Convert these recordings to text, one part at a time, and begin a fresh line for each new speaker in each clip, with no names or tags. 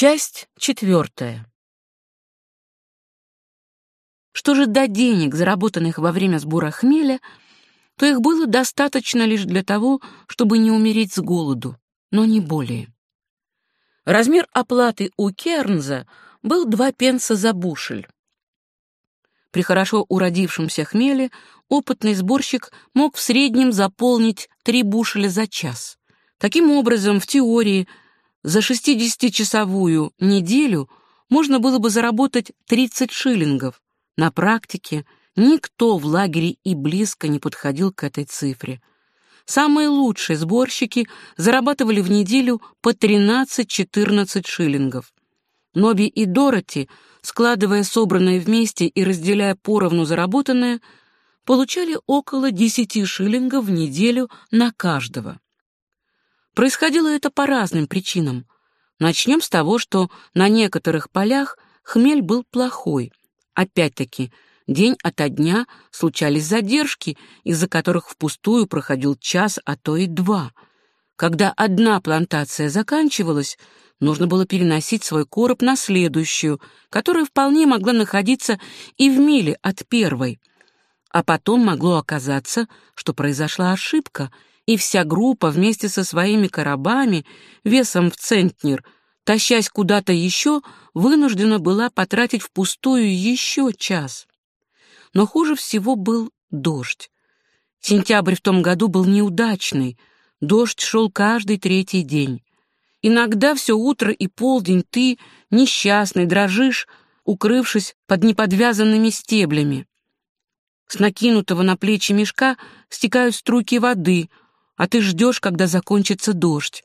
Часть четвертая. Что же до денег, заработанных во время сбора хмеля, то их было достаточно лишь для того, чтобы не умереть с голоду, но не более. Размер оплаты у Кернза был два пенса за бушель. При хорошо уродившемся хмеле опытный сборщик мог в среднем заполнить три бушеля за час. Таким образом, в теории, за 60-часовую неделю можно было бы заработать 30 шиллингов. На практике никто в лагере и близко не подходил к этой цифре. Самые лучшие сборщики зарабатывали в неделю по 13-14 шиллингов. Ноби и Дороти, складывая собранное вместе и разделяя поровну заработанное, получали около 10 шиллингов в неделю на каждого. Происходило это по разным причинам. Начнем с того, что на некоторых полях хмель был плохой. Опять-таки, день ото дня случались задержки, из-за которых впустую проходил час, а то и два. Когда одна плантация заканчивалась, нужно было переносить свой короб на следующую, которая вполне могла находиться и в миле от первой. А потом могло оказаться, что произошла ошибка — и вся группа вместе со своими коробами весом в центнер, тащась куда-то еще, вынуждена была потратить впустую еще час. Но хуже всего был дождь. Сентябрь в том году был неудачный, дождь шел каждый третий день. Иногда все утро и полдень ты, несчастный, дрожишь, укрывшись под неподвязанными стеблями. С накинутого на плечи мешка стекают струйки воды, а ты ждешь, когда закончится дождь.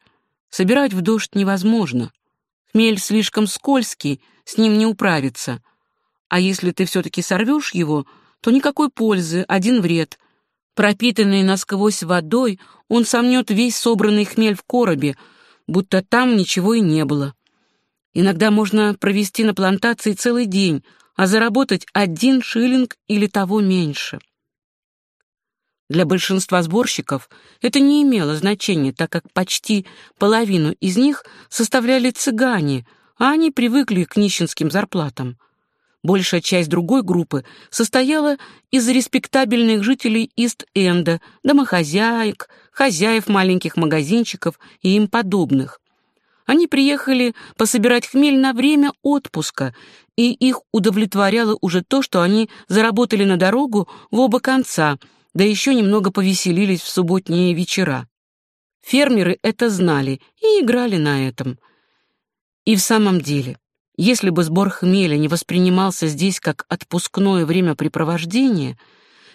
Собирать в дождь невозможно. Хмель слишком скользкий, с ним не управиться. А если ты все-таки сорвешь его, то никакой пользы, один вред. Пропитанный насквозь водой, он сомнет весь собранный хмель в коробе, будто там ничего и не было. Иногда можно провести на плантации целый день, а заработать один шиллинг или того меньше. Для большинства сборщиков это не имело значения, так как почти половину из них составляли цыгане, а они привыкли к нищенским зарплатам. Большая часть другой группы состояла из респектабельных жителей Ист-Энда, домохозяек, хозяев маленьких магазинчиков и им подобных. Они приехали пособирать хмель на время отпуска, и их удовлетворяло уже то, что они заработали на дорогу в оба конца — да еще немного повеселились в субботние вечера. Фермеры это знали и играли на этом. И в самом деле, если бы сбор хмеля не воспринимался здесь как отпускное времяпрепровождение,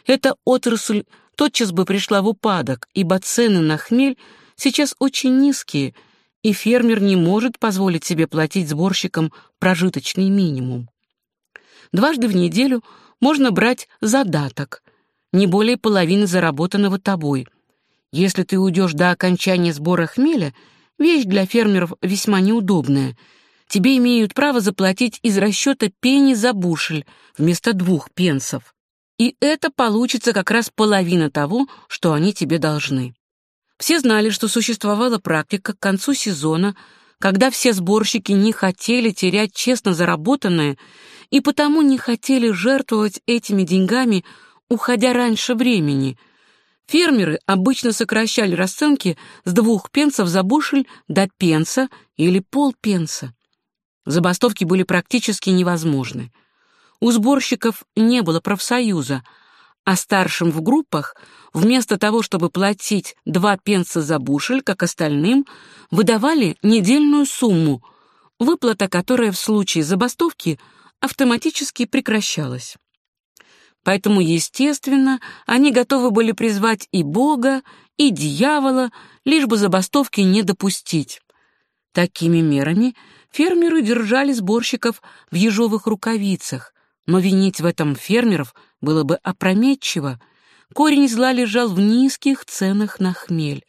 эта отрасль тотчас бы пришла в упадок, ибо цены на хмель сейчас очень низкие, и фермер не может позволить себе платить сборщикам прожиточный минимум. Дважды в неделю можно брать задаток, не более половины заработанного тобой. Если ты уйдешь до окончания сбора хмеля, вещь для фермеров весьма неудобная. Тебе имеют право заплатить из расчета пени за бушель вместо двух пенсов. И это получится как раз половина того, что они тебе должны. Все знали, что существовала практика к концу сезона, когда все сборщики не хотели терять честно заработанное и потому не хотели жертвовать этими деньгами уходя раньше времени. Фермеры обычно сокращали расценки с двух пенсов за бушель до пенса или полпенса. Забастовки были практически невозможны. У сборщиков не было профсоюза, а старшим в группах вместо того, чтобы платить два пенса за бушель, как остальным, выдавали недельную сумму, выплата которая в случае забастовки автоматически прекращалась. Поэтому, естественно, они готовы были призвать и Бога, и дьявола, лишь бы забастовки не допустить. Такими мерами фермеры держали сборщиков в ежовых рукавицах, но винить в этом фермеров было бы опрометчиво. Корень зла лежал в низких ценах на хмель.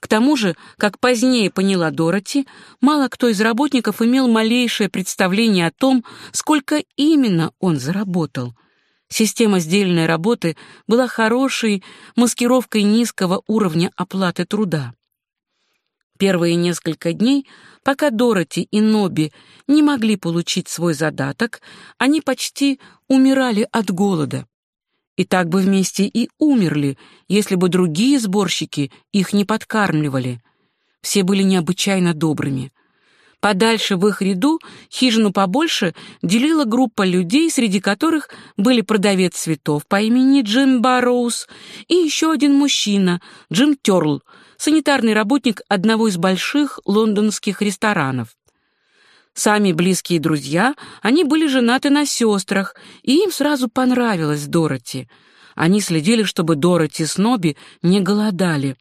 К тому же, как позднее поняла Дороти, мало кто из работников имел малейшее представление о том, сколько именно он заработал. Система сдельной работы была хорошей маскировкой низкого уровня оплаты труда. Первые несколько дней Пока Дороти и Ноби не могли получить свой задаток, они почти умирали от голода. И так бы вместе и умерли, если бы другие сборщики их не подкармливали. Все были необычайно добрыми. Подальше в их ряду, хижину побольше, делила группа людей, среди которых были продавец цветов по имени Джим Барроуз и еще один мужчина, Джим Терл, санитарный работник одного из больших лондонских ресторанов. Сами близкие друзья, они были женаты на сестрах, и им сразу понравилась Дороти. Они следили, чтобы Дороти с Ноби не голодали.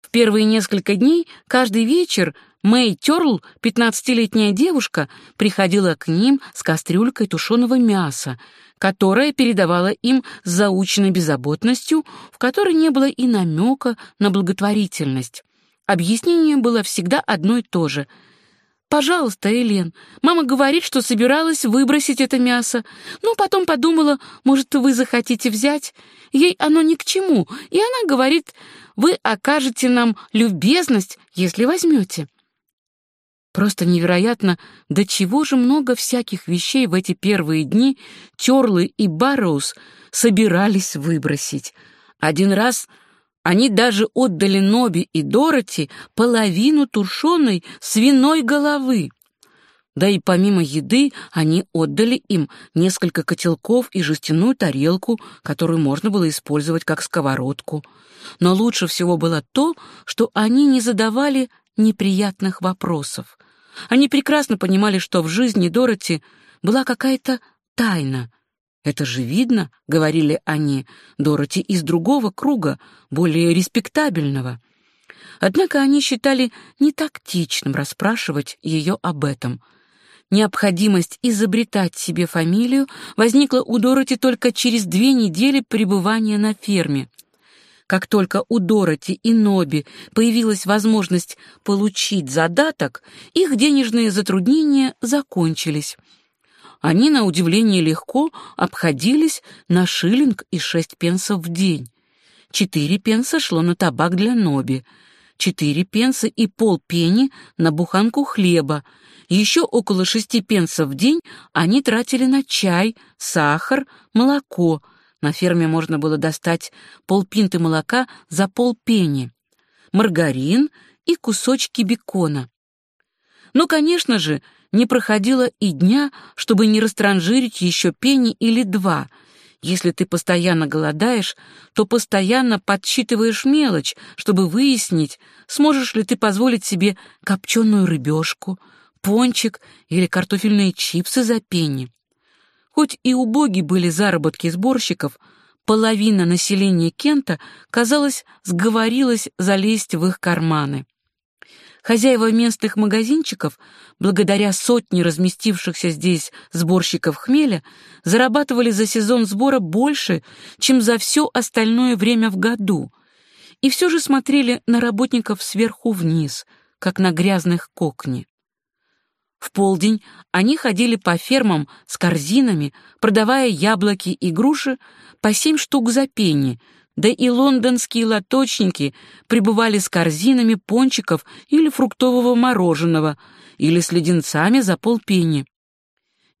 В первые несколько дней каждый вечер Мэй Тёрл, пятнадцатилетняя девушка, приходила к ним с кастрюлькой тушеного мяса, которая передавала им с заученной беззаботностью, в которой не было и намека на благотворительность. Объяснение было всегда одно и то же — «Пожалуйста, Элен, мама говорит, что собиралась выбросить это мясо, но потом подумала, может, вы захотите взять? Ей оно ни к чему, и она говорит, вы окажете нам любезность, если возьмете». Просто невероятно, до чего же много всяких вещей в эти первые дни Тёрлы и Барроуз собирались выбросить. Один раз они даже отдали Ноби и Дороти половину тушеной свиной головы. Да и помимо еды они отдали им несколько котелков и жестяную тарелку, которую можно было использовать как сковородку. Но лучше всего было то, что они не задавали неприятных вопросов. Они прекрасно понимали, что в жизни Дороти была какая-то тайна. «Это же видно», — говорили они, — «Дороти из другого круга, более респектабельного». Однако они считали нетактичным расспрашивать ее об этом. Необходимость изобретать себе фамилию возникла у Дороти только через две недели пребывания на ферме — как только у Дороти и Ноби появилась возможность получить задаток, их денежные затруднения закончились. Они, на удивление легко, обходились на шиллинг и шесть пенсов в день. Четыре пенса шло на табак для Ноби, четыре пенса и полпенни на буханку хлеба, еще около шести пенсов в день они тратили на чай, сахар, молоко — на ферме можно было достать полпинты молока за полпенни, маргарин и кусочки бекона. Но, конечно же, не проходило и дня, чтобы не растранжирить еще пенни или два. Если ты постоянно голодаешь, то постоянно подсчитываешь мелочь, чтобы выяснить, сможешь ли ты позволить себе копченую рыбешку, пончик или картофельные чипсы за пенни. Хоть и убоги были заработки сборщиков, половина населения Кента, казалось, сговорилась залезть в их карманы. Хозяева местных магазинчиков, благодаря сотне разместившихся здесь сборщиков хмеля, зарабатывали за сезон сбора больше, чем за все остальное время в году, и все же смотрели на работников сверху вниз, как на грязных кокни. В полдень они ходили по фермам с корзинами, продавая яблоки и груши по семь штук за пенни, да и лондонские лоточники прибывали с корзинами пончиков или фруктового мороженого, или с леденцами за полпенни.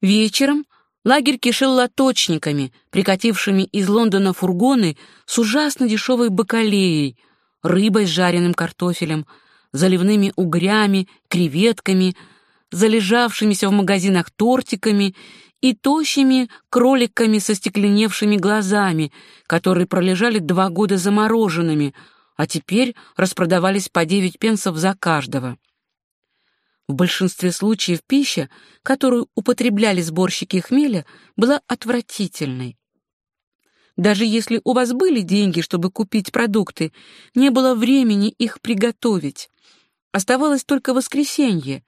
Вечером лагерь кишел лоточниками, прикатившими из Лондона фургоны с ужасно дешевой бакалеей, рыбой с жареным картофелем, заливными угрями, креветками — залежавшимися в магазинах тортиками и тощими кроликами со стекленевшими глазами, которые пролежали два года замороженными, а теперь распродавались по девять пенсов за каждого. В большинстве случаев пища, которую употребляли сборщики хмеля, была отвратительной. Даже если у вас были деньги, чтобы купить продукты, не было времени их приготовить. Оставалось только воскресенье,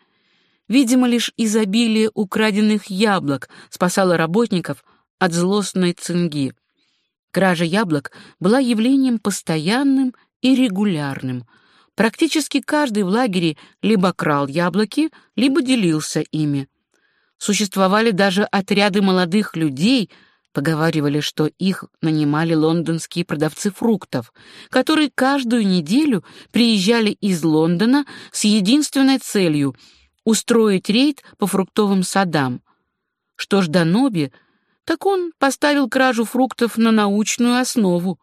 Видимо, лишь изобилие украденных яблок спасало работников от злостной цинги. Кража яблок была явлением постоянным и регулярным. Практически каждый в лагере либо крал яблоки, либо делился ими. Существовали даже отряды молодых людей, поговаривали, что их нанимали лондонские продавцы фруктов, которые каждую неделю приезжали из Лондона с единственной целью — устроить рейд по фруктовым садам. Что ж до Ноби, так он поставил кражу фруктов на научную основу.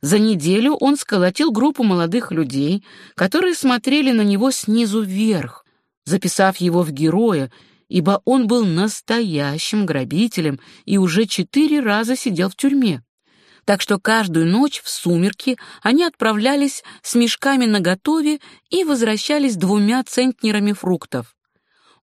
За неделю он сколотил группу молодых людей, которые смотрели на него снизу вверх, записав его в героя, ибо он был настоящим грабителем и уже четыре раза сидел в тюрьме. Так что каждую ночь в сумерки они отправлялись с мешками наготове и возвращались двумя центнерами фруктов.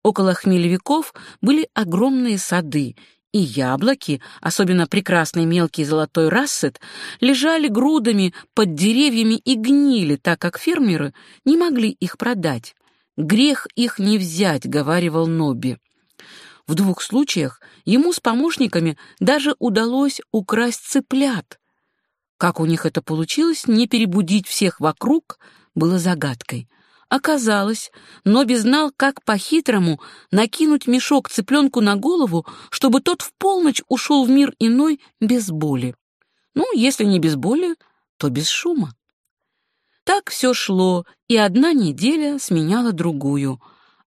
Около хмелевиков были огромные сады, и яблоки, особенно прекрасный мелкий золотой рассет, лежали грудами под деревьями и гнили, так как фермеры не могли их продать. «Грех их не взять», — говаривал Нобби. В двух случаях ему с помощниками даже удалось украсть цыплят. Как у них это получилось, не перебудить всех вокруг, было загадкой. Оказалось, Ноби знал, как по-хитрому накинуть мешок цыпленку на голову, чтобы тот в полночь ушел в мир иной без боли. Ну, если не без боли, то без шума. Так все шло, и одна неделя сменяла другую,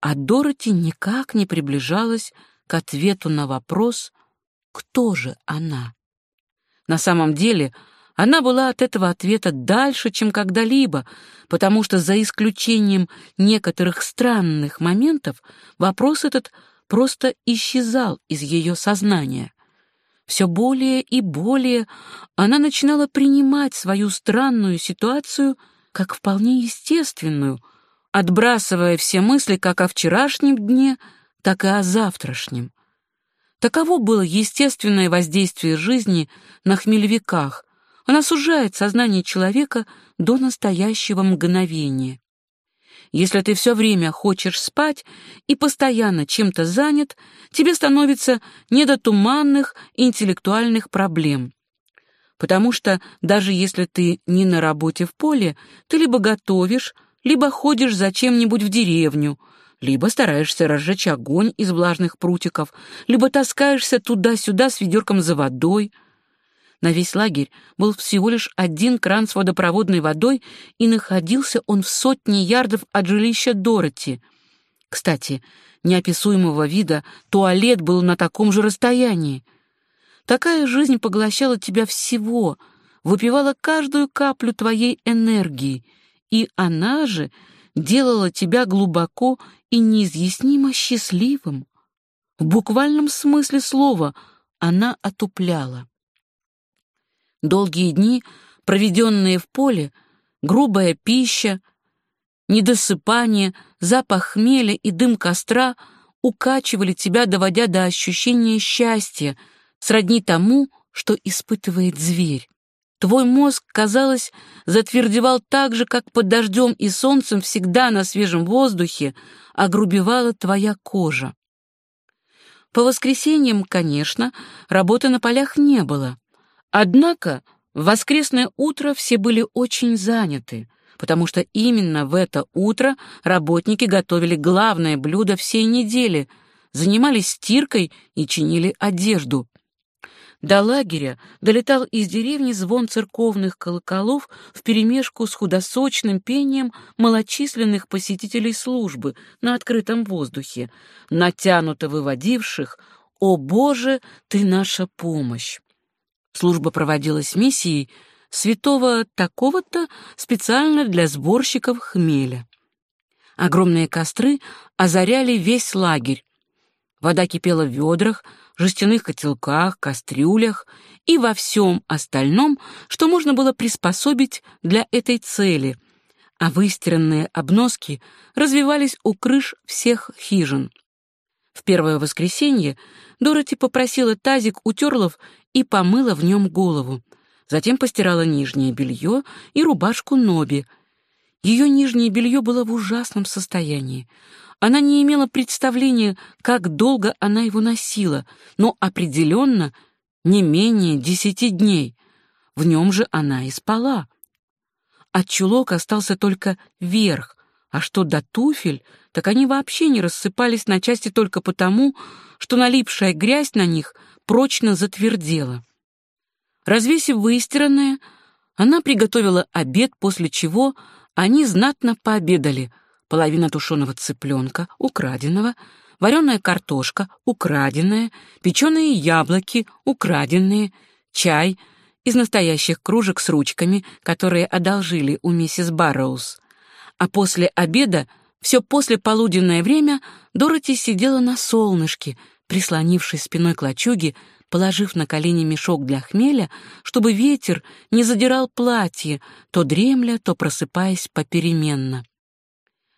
а Дороти никак не приближалась к ответу на вопрос «Кто же она?». На самом деле, она была от этого ответа дальше, чем когда-либо, потому что за исключением некоторых странных моментов вопрос этот просто исчезал из ее сознания. Все более и более она начинала принимать свою странную ситуацию как вполне естественную, отбрасывая все мысли как о вчерашнем дне, так и о завтрашнем. Таково было естественное воздействие жизни на хмельвиках, она сужает сознание человека до настоящего мгновения. Если ты все время хочешь спать и постоянно чем-то занят, тебе становится не до туманных интеллектуальных проблем. Потому что даже если ты не на работе в поле, ты либо готовишь, либо ходишь за чем-нибудь в деревню, либо стараешься разжечь огонь из влажных прутиков, либо таскаешься туда-сюда с ведерком за водой — на весь лагерь был всего лишь один кран с водопроводной водой, и находился он в сотне ярдов от жилища Дороти. Кстати, неописуемого вида туалет был на таком же расстоянии. Такая жизнь поглощала тебя всего, выпивала каждую каплю твоей энергии, и она же делала тебя глубоко и неизъяснимо счастливым. В буквальном смысле слова она отупляла. Долгие дни, проведенные в поле, грубая пища, недосыпание, запах хмеля и дым костра укачивали тебя, доводя до ощущения счастья, сродни тому, что испытывает зверь. Твой мозг, казалось, затвердевал так же, как под дождем и солнцем всегда на свежем воздухе огрубевала твоя кожа. По воскресеньям, конечно, работы на полях не было. Однако в воскресное утро все были очень заняты, потому что именно в это утро работники готовили главное блюдо всей недели, занимались стиркой и чинили одежду. До лагеря долетал из деревни звон церковных колоколов вперемешку с худосочным пением малочисленных посетителей службы на открытом воздухе, натянуто выводивших «О Боже, ты наша помощь!». Служба проводилась миссией святого такого-то специально для сборщиков хмеля. Огромные костры озаряли весь лагерь. Вода кипела в ведрах, жестяных котелках, кастрюлях и во всем остальном, что можно было приспособить для этой цели, а выстиранные обноски развивались у крыш всех хижин. В первое воскресенье Дороти попросила тазик у терлов и помыла в нем голову. Затем постирала нижнее белье и рубашку Ноби. Ее нижнее белье было в ужасном состоянии. Она не имела представления, как долго она его носила, но определенно не менее десяти дней. В нем же она и спала. От чулок остался только верх, а что до туфель, так они вообще не рассыпались на части только потому, что налипшая грязь на них прочно затвердела. Развесив выстиранное, она приготовила обед, после чего они знатно пообедали, половина тушеного цыпленка, украденного, вареная картошка, украденная, печеные яблоки, украденные, чай из настоящих кружек с ручками, которые одолжили у миссис Барроуз. А после обеда, все после полуденное время, Дороти сидела на солнышке, прислонившись спиной к лачуге, положив на колени мешок для хмеля, чтобы ветер не задирал платье, то дремля, то просыпаясь попеременно.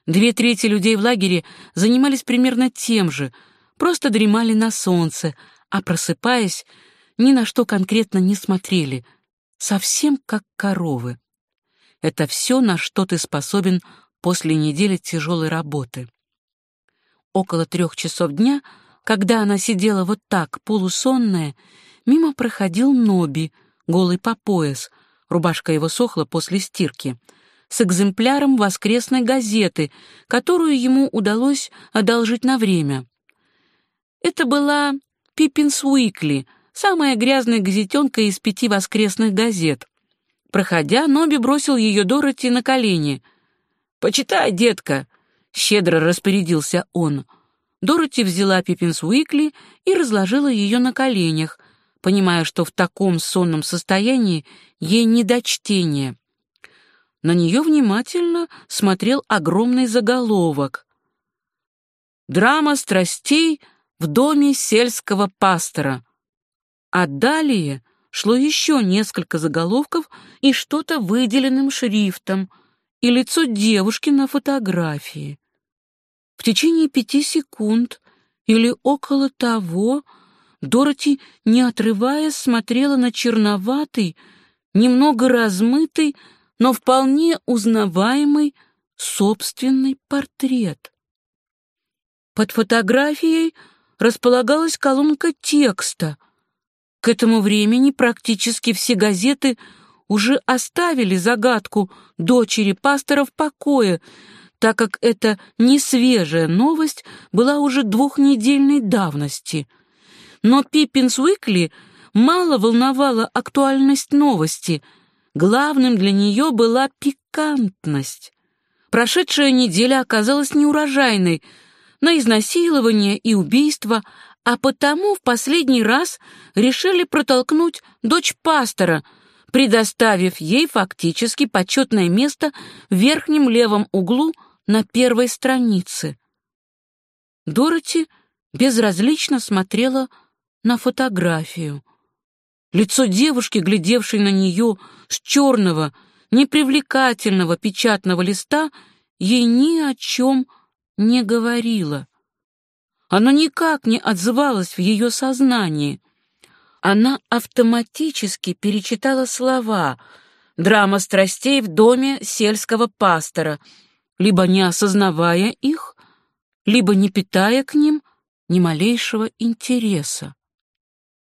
Две трети людей в лагере занимались примерно тем же, просто дремали на солнце, а просыпаясь, ни на что конкретно не смотрели, совсем как коровы. Это все, на что ты способен после недели тяжелой работы. Около трех часов дня, когда она сидела вот так, полусонная, мимо проходил Ноби, голый по пояс, рубашка его сохла после стирки — с экземпляром воскресной газеты, которую ему удалось одолжить на время. Это была «Пиппинс Уикли», самая грязная газетенка из пяти воскресных газет. Проходя, Ноби бросил ее Дороти на колени. «Почитай, детка!» — щедро распорядился он. Дороти взяла «Пиппинс Уикли» и разложила ее на коленях, понимая, что в таком сонном состоянии ей не до чтения. На нее внимательно смотрел огромный заголовок. «Драма страстей в доме сельского пастора». А далее шло еще несколько заголовков и что-то выделенным шрифтом, и лицо девушки на фотографии. В течение пяти секунд или около того Дороти, не отрываясь, смотрела на черноватый, немного размытый, но вполне узнаваемый собственный портрет. Под фотографией располагалась колонка текста. К этому времени практически все газеты уже оставили загадку дочери пастора в покое, так как эта несвежая новость была уже двухнедельной давности. Но Пиппинс Уикли мало волновала актуальность новости — Главным для нее была пикантность. Прошедшая неделя оказалась неурожайной на изнасилование и убийство, а потому в последний раз решили протолкнуть дочь пастора, предоставив ей фактически почетное место в верхнем левом углу на первой странице. Дороти безразлично смотрела на фотографию. Лицо девушки, глядевшей на нее с черного, непривлекательного печатного листа, ей ни о чем не говорило. Оно никак не отзывалось в ее сознании. Она автоматически перечитала слова «Драма страстей в доме сельского пастора», либо не осознавая их, либо не питая к ним ни малейшего интереса.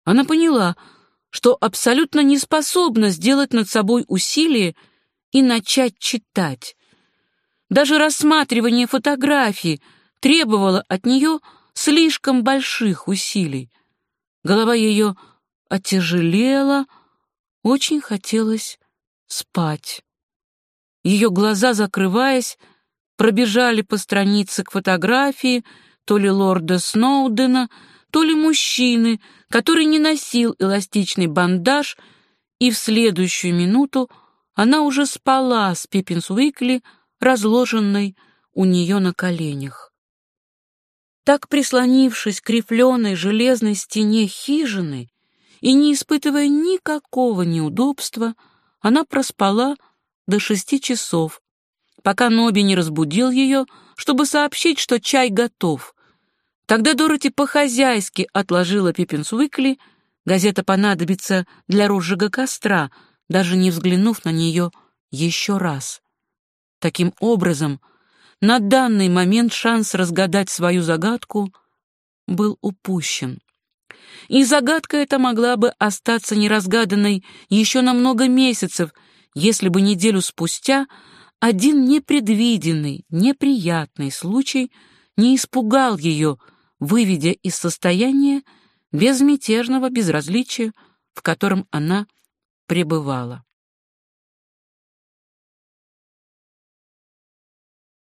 Она поняла, что абсолютно не способна сделать над собой усилие и начать читать. Даже рассматривание фотографий требовало от нее слишком больших усилий. Голова ее отяжелела, очень хотелось спать. Ее глаза, закрываясь, пробежали по странице к фотографии то ли лорда Сноудена, то ли мужчины, который не носил эластичный бандаж, и в следующую минуту она уже спала с Пиппинс Уикли, разложенной у нее на коленях. Так, прислонившись к рифленой железной стене хижины и не испытывая никакого неудобства, она проспала до шести часов, пока Ноби не разбудил ее, чтобы сообщить, что чай готов. Тогда Дороти по-хозяйски отложила Пиппинс Уикли, газета понадобится для розжига костра, даже не взглянув на нее еще раз. Таким образом, на данный момент шанс разгадать свою загадку был упущен. И загадка эта могла бы остаться неразгаданной еще на много месяцев, если бы неделю спустя один непредвиденный, неприятный случай не испугал ее, выведя из состояния безмятежного безразличия, в котором она пребывала.